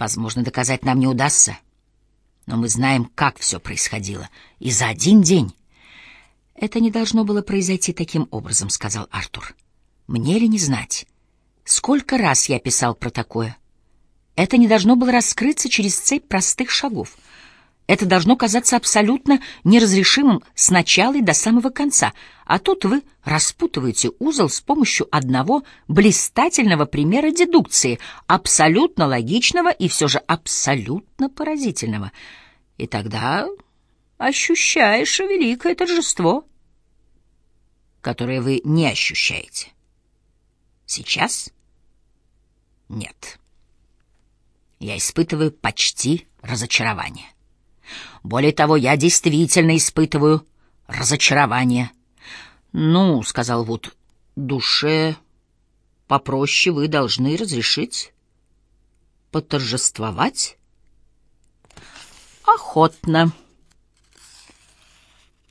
Возможно, доказать нам не удастся, но мы знаем, как все происходило, и за один день. Это не должно было произойти таким образом, сказал Артур. Мне ли не знать? Сколько раз я писал про такое? Это не должно было раскрыться через цепь простых шагов. Это должно казаться абсолютно неразрешимым с начала и до самого конца, а тут вы распутываете узел с помощью одного блистательного примера дедукции, абсолютно логичного и все же абсолютно поразительного. И тогда ощущаешь великое торжество, которое вы не ощущаете. Сейчас? Нет. Я испытываю почти разочарование. Более того, я действительно испытываю разочарование. Ну, сказал Вуд, душе попроще вы должны разрешить поторжествовать. Охотно.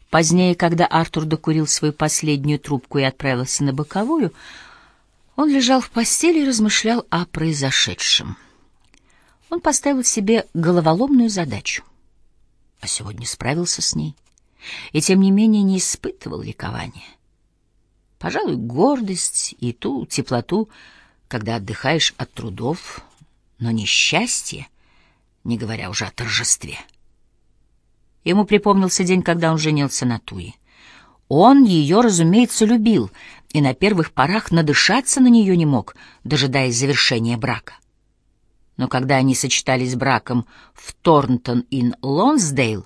Позднее, когда Артур докурил свою последнюю трубку и отправился на боковую, он лежал в постели и размышлял о произошедшем. Он поставил себе головоломную задачу а сегодня справился с ней. И тем не менее не испытывал ликования. Пожалуй, гордость и ту теплоту, когда отдыхаешь от трудов, но не счастье, не говоря уже о торжестве. Ему припомнился день, когда он женился на Туи. Он ее, разумеется, любил и на первых порах надышаться на нее не мог, дожидаясь завершения брака но когда они сочетались браком в Торнтон-ин-Лонсдейл,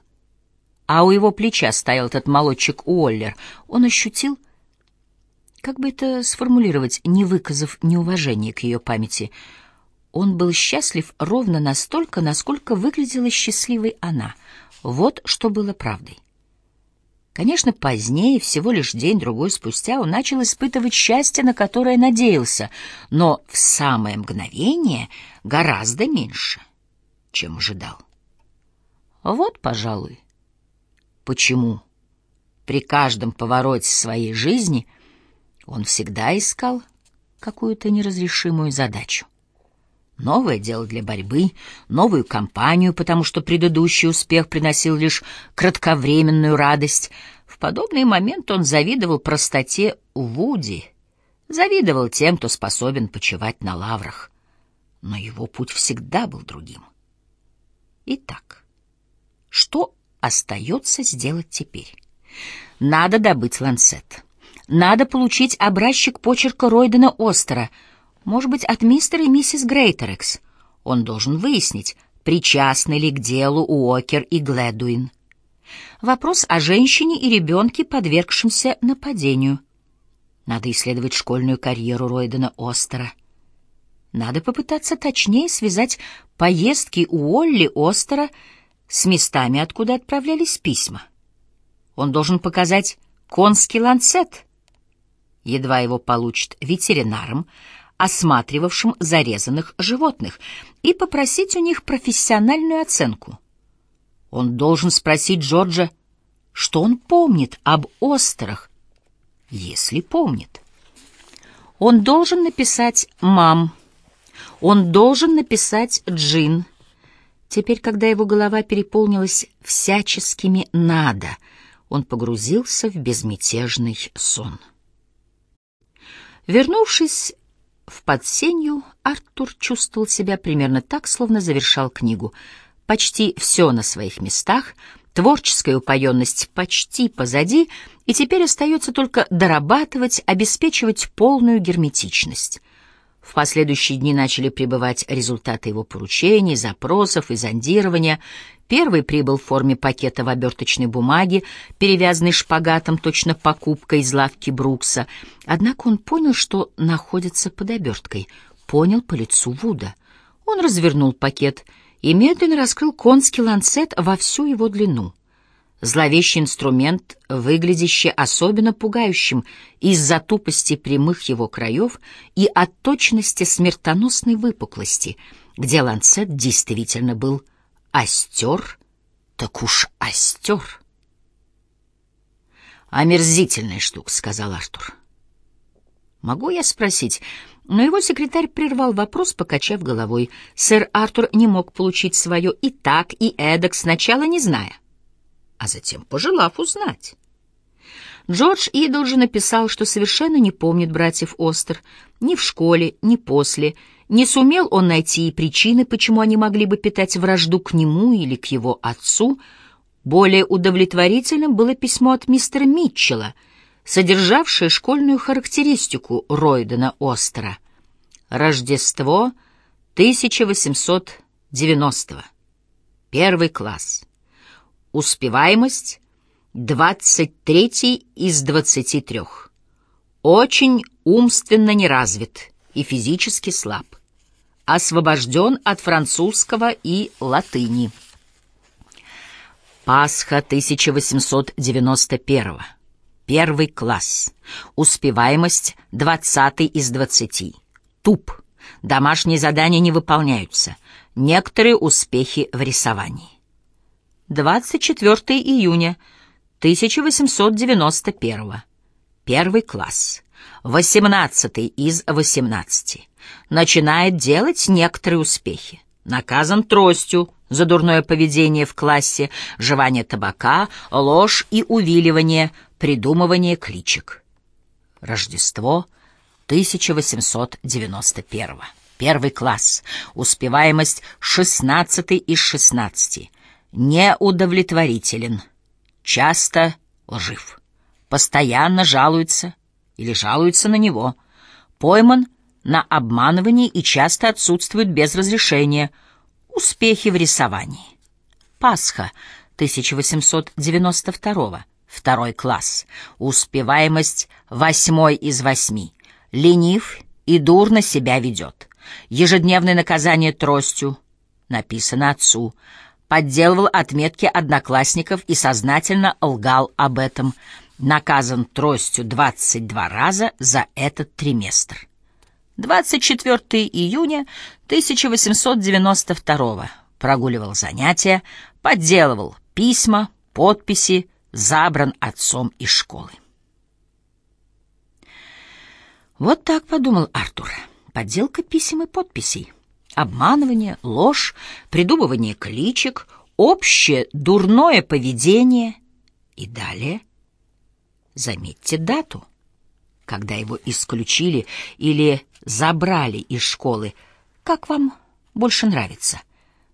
а у его плеча стоял этот молодчик Уоллер, он ощутил, как бы это сформулировать, не выказав неуважения к ее памяти, он был счастлив ровно настолько, насколько выглядела счастливой она. Вот что было правдой. Конечно, позднее, всего лишь день-другой спустя, он начал испытывать счастье, на которое надеялся, но в самое мгновение гораздо меньше, чем ожидал. Вот, пожалуй, почему при каждом повороте своей жизни он всегда искал какую-то неразрешимую задачу. Новое дело для борьбы, новую кампанию, потому что предыдущий успех приносил лишь кратковременную радость. В подобный момент он завидовал простоте Вуди, завидовал тем, кто способен почивать на лаврах. Но его путь всегда был другим. Итак, что остается сделать теперь? Надо добыть ланцет. Надо получить образчик почерка Ройдена Остера — может быть, от мистера и миссис Грейтерекс. Он должен выяснить, причастны ли к делу Уокер и Гледуин. Вопрос о женщине и ребенке, подвергшемся нападению. Надо исследовать школьную карьеру Ройдена Остера. Надо попытаться точнее связать поездки Уолли Остера с местами, откуда отправлялись письма. Он должен показать конский ланцет. Едва его получит ветеринаром, осматривавшим зарезанных животных, и попросить у них профессиональную оценку. Он должен спросить Джорджа, что он помнит об острах, если помнит. Он должен написать «мам», он должен написать «джин». Теперь, когда его голова переполнилась всяческими «надо», он погрузился в безмятежный сон. Вернувшись в подсенью Артур чувствовал себя примерно так, словно завершал книгу. Почти все на своих местах, творческая упоенность почти позади, и теперь остается только дорабатывать, обеспечивать полную герметичность. В последующие дни начали прибывать результаты его поручений, запросов и зондирования. Первый прибыл в форме пакета в оберточной бумаге, перевязанный шпагатом, точно покупка из лавки Брукса. Однако он понял, что находится под оберткой. Понял по лицу Вуда. Он развернул пакет и медленно раскрыл конский ланцет во всю его длину зловещий инструмент, выглядящий особенно пугающим из-за тупости прямых его краев и от точности смертоносной выпуклости, где ланцет действительно был остер, так уж остер. «Омерзительная штука», — сказал Артур. «Могу я спросить?» Но его секретарь прервал вопрос, покачав головой. Сэр Артур не мог получить свое и так, и эдак, сначала не зная, а затем пожелав узнать. Джордж Идл же написал, что совершенно не помнит братьев Остер ни в школе, ни после. Не сумел он найти и причины, почему они могли бы питать вражду к нему или к его отцу. Более удовлетворительным было письмо от мистера Митчелла — содержавшее школьную характеристику Ройдена Остера. Рождество 1890 Первый класс. Успеваемость 23 из 23. Очень умственно неразвит и физически слаб. Освобожден от французского и латыни. Пасха 1891 Первый класс. Успеваемость 20 из 20. Туп. Домашние задания не выполняются. Некоторые успехи в рисовании. 24 июня 1891. Первый класс. 18 из 18. Начинает делать некоторые успехи. Наказан тростью за дурное поведение в классе, жевание табака, ложь и увиливание, придумывание кличек. Рождество 1891. Первый класс. Успеваемость 16 из 16. Неудовлетворителен. Часто лжив. Постоянно жалуется или жалуется на него. Пойман на обманывании и часто отсутствует без разрешения. Успехи в рисовании. Пасха 1892 второй класс. Успеваемость восьмой из восьми. Ленив и дурно себя ведет. Ежедневное наказание тростью. Написано отцу. Подделывал отметки одноклассников и сознательно лгал об этом. Наказан тростью 22 раза за этот триместр. 24 июня 1892 прогуливал занятия, подделывал письма, подписи, забран отцом из школы. Вот так подумал Артур. Подделка писем и подписей. Обманывание, ложь, придумывание кличек, общее дурное поведение. И далее, заметьте дату, когда его исключили или забрали из школы. Как вам больше нравится?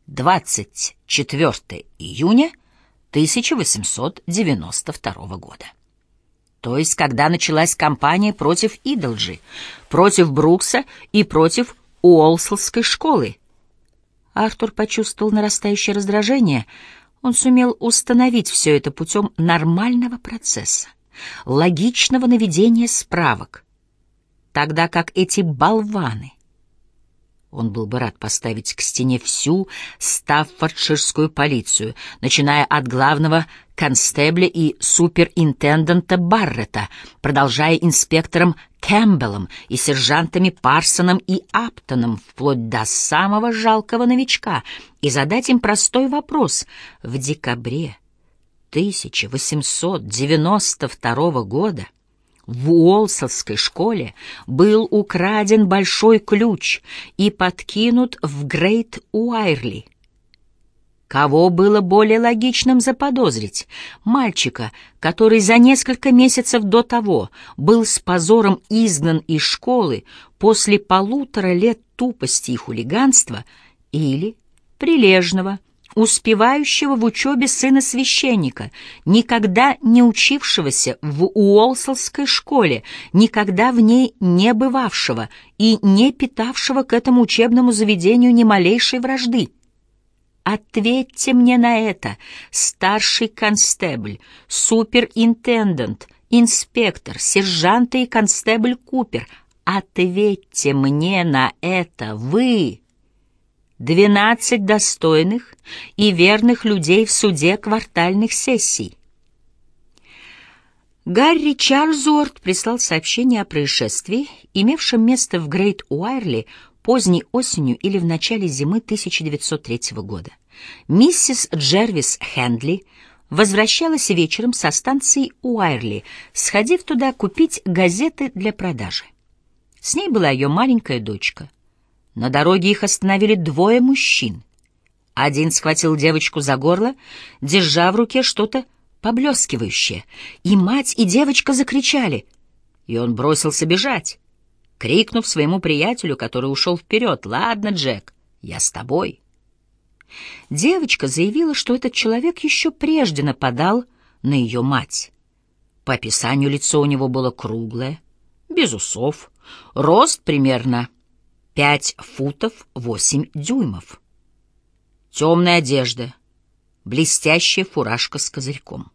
24 июня 1892 года. То есть, когда началась кампания против Идолджи, против Брукса и против Уолслской школы. Артур почувствовал нарастающее раздражение. Он сумел установить все это путем нормального процесса, логичного наведения справок, тогда как эти болваны он был бы рад поставить к стене всю стаффордширскую полицию, начиная от главного констебля и суперинтенданта Баррета, продолжая инспектором Кэмпбеллом и сержантами Парсоном и Аптоном, вплоть до самого жалкого новичка, и задать им простой вопрос. В декабре 1892 года в Уолсовской школе был украден большой ключ и подкинут в Грейт Уайрли. Кого было более логичным заподозрить? Мальчика, который за несколько месяцев до того был с позором изгнан из школы после полутора лет тупости и хулиганства, или прилежного, успевающего в учебе сына священника, никогда не учившегося в Уолсалской школе, никогда в ней не бывавшего и не питавшего к этому учебному заведению ни малейшей вражды. Ответьте мне на это, старший констебль, суперинтендант, инспектор, сержант и констебль Купер. Ответьте мне на это вы двенадцать достойных и верных людей в суде квартальных сессий. Гарри Чарльзуорт прислал сообщение о происшествии, имевшем место в Грейт Уайрли поздней осенью или в начале зимы 1903 года. Миссис Джервис Хендли возвращалась вечером со станции Уайрли, сходив туда купить газеты для продажи. С ней была ее маленькая дочка. На дороге их остановили двое мужчин. Один схватил девочку за горло, держа в руке что-то поблескивающее, и мать и девочка закричали, и он бросился бежать, крикнув своему приятелю, который ушел вперед, «Ладно, Джек, я с тобой». Девочка заявила, что этот человек еще прежде нападал на ее мать. По описанию лицо у него было круглое, без усов, рост примерно пять футов восемь дюймов. Темная одежда, блестящая фуражка с козырьком.